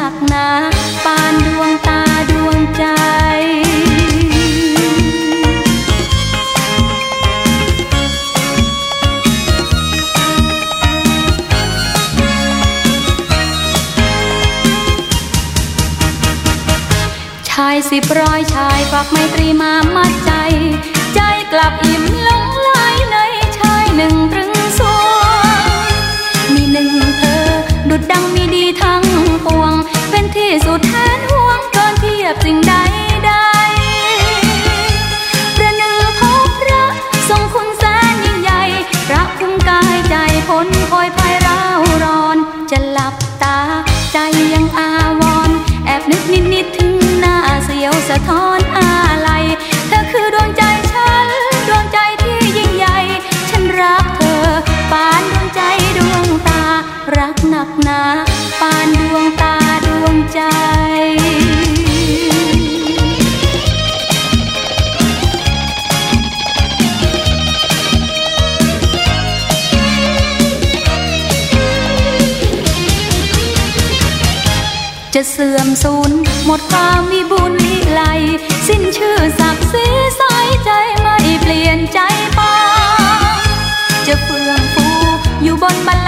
หักหนาปานดวงตาดวงใจชายสิบร้อยชายฝากไมตรีมามัดใจ ใจกลับอิ่มลงไหลในชายหนึ่ง แทนห่วงเกินเทียบสิ่งใดักหนักหนาปานดวงตาดวงใจจะเสื่อมสูญหมดความมีบุญมีไลสิ้นชื่อศักดิ์ศรีสายใจไม่เปลี่ยนใจไปจะเฟื่องฟูอยู่บนบัน